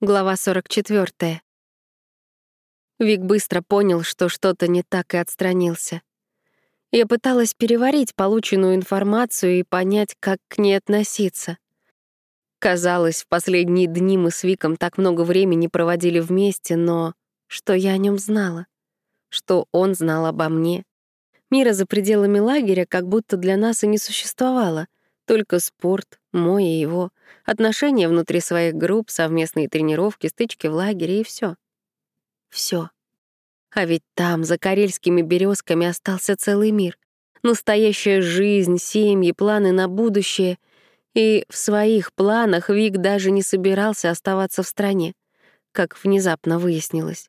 Глава 44. Вик быстро понял, что что-то не так и отстранился. Я пыталась переварить полученную информацию и понять, как к ней относиться. Казалось, в последние дни мы с Виком так много времени проводили вместе, но что я о нем знала? Что он знал обо мне? Мира за пределами лагеря как будто для нас и не существовало — только спорт, мой и его, отношения внутри своих групп, совместные тренировки, стычки в лагере и все. Все. А ведь там, за карельскими березками, остался целый мир. Настоящая жизнь, семьи, планы на будущее. И в своих планах Вик даже не собирался оставаться в стране, как внезапно выяснилось.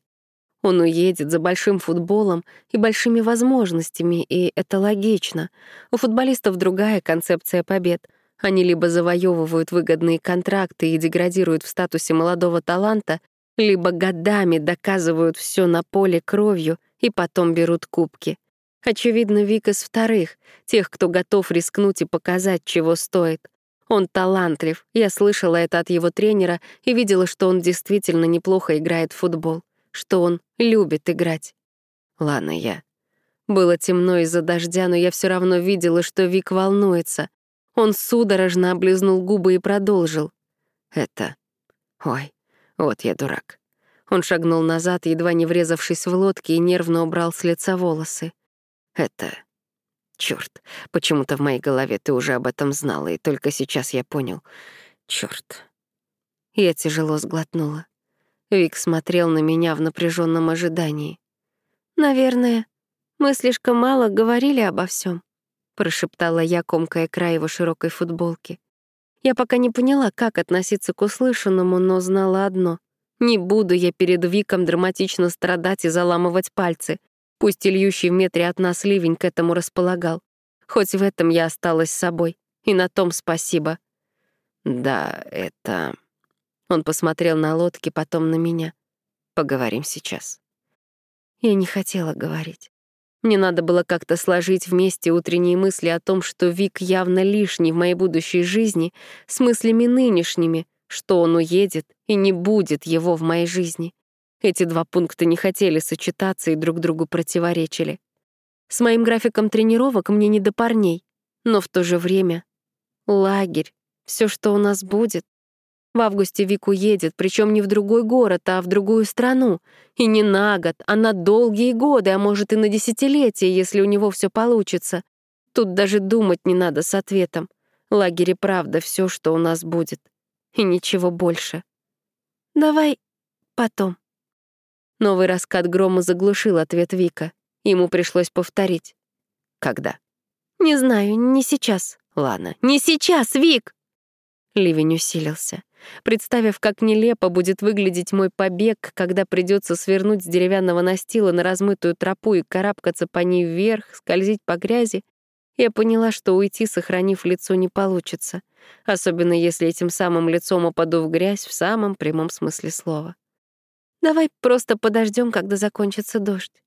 Он уедет за большим футболом и большими возможностями, и это логично. У футболистов другая концепция побед. Они либо завоевывают выгодные контракты и деградируют в статусе молодого таланта, либо годами доказывают все на поле кровью и потом берут кубки. Очевидно, Вик из вторых, тех, кто готов рискнуть и показать, чего стоит. Он талантлив, я слышала это от его тренера и видела, что он действительно неплохо играет в футбол что он любит играть. Ладно, я. Было темно из-за дождя, но я все равно видела, что Вик волнуется. Он судорожно облизнул губы и продолжил. Это... Ой, вот я дурак. Он шагнул назад, едва не врезавшись в лодки, и нервно убрал с лица волосы. Это... Чёрт, почему-то в моей голове ты уже об этом знала, и только сейчас я понял. Чёрт. Я тяжело сглотнула. Вик смотрел на меня в напряженном ожидании. «Наверное, мы слишком мало говорили обо всем, прошептала я, комкая край его широкой футболки. Я пока не поняла, как относиться к услышанному, но знала одно. Не буду я перед Виком драматично страдать и заламывать пальцы. Пусть и льющий в метре от нас ливень к этому располагал. Хоть в этом я осталась собой. И на том спасибо. Да, это... Он посмотрел на лодки, потом на меня. Поговорим сейчас. Я не хотела говорить. Мне надо было как-то сложить вместе утренние мысли о том, что Вик явно лишний в моей будущей жизни, с мыслями нынешними, что он уедет и не будет его в моей жизни. Эти два пункта не хотели сочетаться и друг другу противоречили. С моим графиком тренировок мне не до парней, но в то же время лагерь, все, что у нас будет, в августе Вик уедет, причем не в другой город, а в другую страну. И не на год, а на долгие годы, а может и на десятилетия, если у него все получится. Тут даже думать не надо с ответом. Лагерь и правда все, что у нас будет. И ничего больше. Давай потом. Новый раскат грома заглушил ответ Вика. Ему пришлось повторить. Когда? Не знаю, не сейчас. Ладно, не сейчас, Вик! Ливень усилился. Представив, как нелепо будет выглядеть мой побег, когда придется свернуть с деревянного настила на размытую тропу и карабкаться по ней вверх, скользить по грязи, я поняла, что уйти, сохранив лицо, не получится, особенно если этим самым лицом упаду в грязь в самом прямом смысле слова. «Давай просто подождем, когда закончится дождь».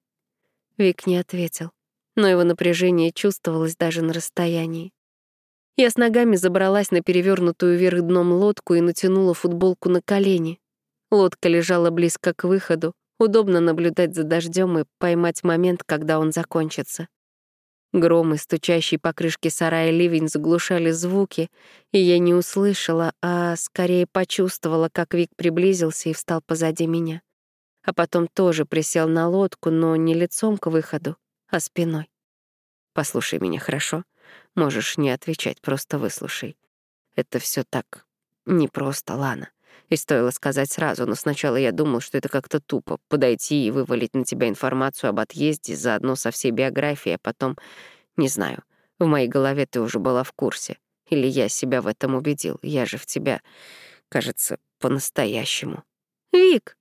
Вик не ответил, но его напряжение чувствовалось даже на расстоянии. Я с ногами забралась на перевернутую вверх дном лодку и натянула футболку на колени. Лодка лежала близко к выходу. Удобно наблюдать за дождем и поймать момент, когда он закончится. Громы, стучащий по крышке сарая ливень заглушали звуки, и я не услышала, а скорее почувствовала, как Вик приблизился и встал позади меня. А потом тоже присел на лодку, но не лицом к выходу, а спиной. «Послушай меня, хорошо?» Можешь не отвечать, просто выслушай. Это все так непросто, Лана. И стоило сказать сразу, но сначала я думал, что это как-то тупо — подойти и вывалить на тебя информацию об отъезде заодно со всей биографией, а потом, не знаю, в моей голове ты уже была в курсе. Или я себя в этом убедил. Я же в тебя, кажется, по-настоящему. «Вик!»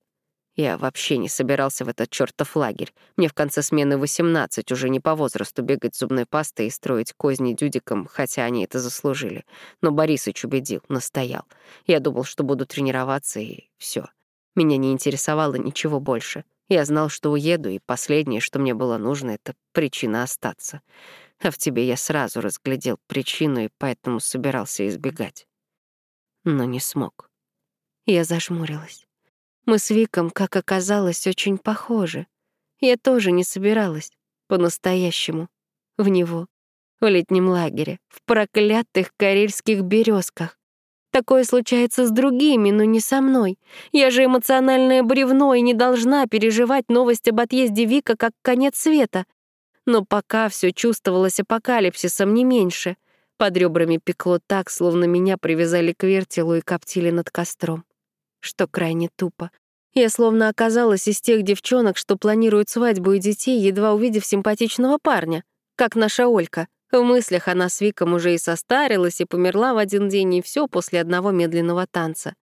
Я вообще не собирался в этот чертов лагерь. Мне в конце смены 18 уже не по возрасту бегать зубной пастой и строить козни дюдикам, хотя они это заслужили. Но Борисыч убедил, настоял. Я думал, что буду тренироваться, и все. Меня не интересовало ничего больше. Я знал, что уеду, и последнее, что мне было нужно, — это причина остаться. А в тебе я сразу разглядел причину, и поэтому собирался избегать. Но не смог. Я зажмурилась. Мы с Виком, как оказалось, очень похожи. Я тоже не собиралась, по-настоящему, в него, в летнем лагере, в проклятых карельских березках. Такое случается с другими, но не со мной. Я же эмоциональное бревно и не должна переживать новость об отъезде Вика как конец света. Но пока все чувствовалось апокалипсисом не меньше. Под ребрами пекло так, словно меня привязали к вертелу и коптили над костром. Что крайне тупо. Я словно оказалась из тех девчонок, что планируют свадьбу и детей, едва увидев симпатичного парня, как наша Олька — в мыслях она с Виком уже и состарилась, и померла в один день, и все после одного медленного танца.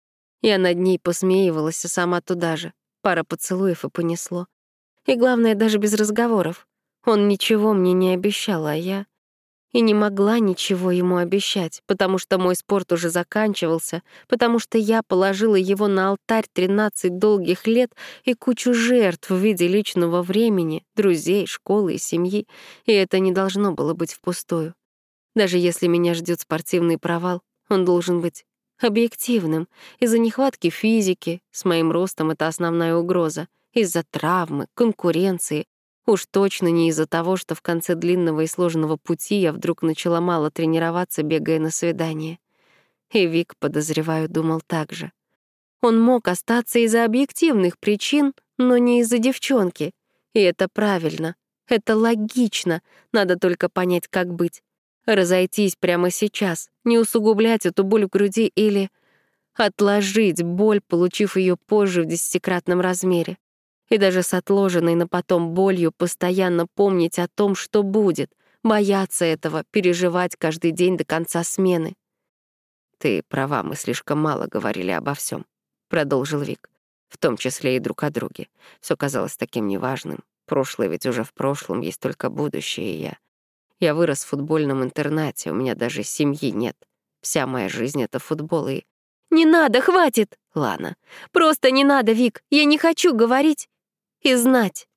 Я над ней посмеивалась, а сама туда же. Пара поцелуев и понесло. И главное, даже без разговоров. Он ничего мне не обещал, а я и не могла ничего ему обещать, потому что мой спорт уже заканчивался, потому что я положила его на алтарь 13 долгих лет и кучу жертв в виде личного времени, друзей, школы и семьи, и это не должно было быть впустую. Даже если меня ждет спортивный провал, он должен быть объективным. Из-за нехватки физики, с моим ростом это основная угроза, из-за травмы, конкуренции, Уж точно не из-за того, что в конце длинного и сложного пути я вдруг начала мало тренироваться, бегая на свидание. И Вик, подозреваю, думал так же. Он мог остаться из-за объективных причин, но не из-за девчонки. И это правильно, это логично, надо только понять, как быть. Разойтись прямо сейчас, не усугублять эту боль в груди или отложить боль, получив ее позже в десятикратном размере и даже с отложенной на потом болью постоянно помнить о том, что будет, бояться этого, переживать каждый день до конца смены. «Ты права, мы слишком мало говорили обо всем, продолжил Вик, в том числе и друг о друге. Все казалось таким неважным. Прошлое ведь уже в прошлом, есть только будущее, и я. Я вырос в футбольном интернате, у меня даже семьи нет. Вся моя жизнь — это футбол, и... «Не надо, хватит!» «Лана, просто не надо, Вик, я не хочу говорить!» И знать.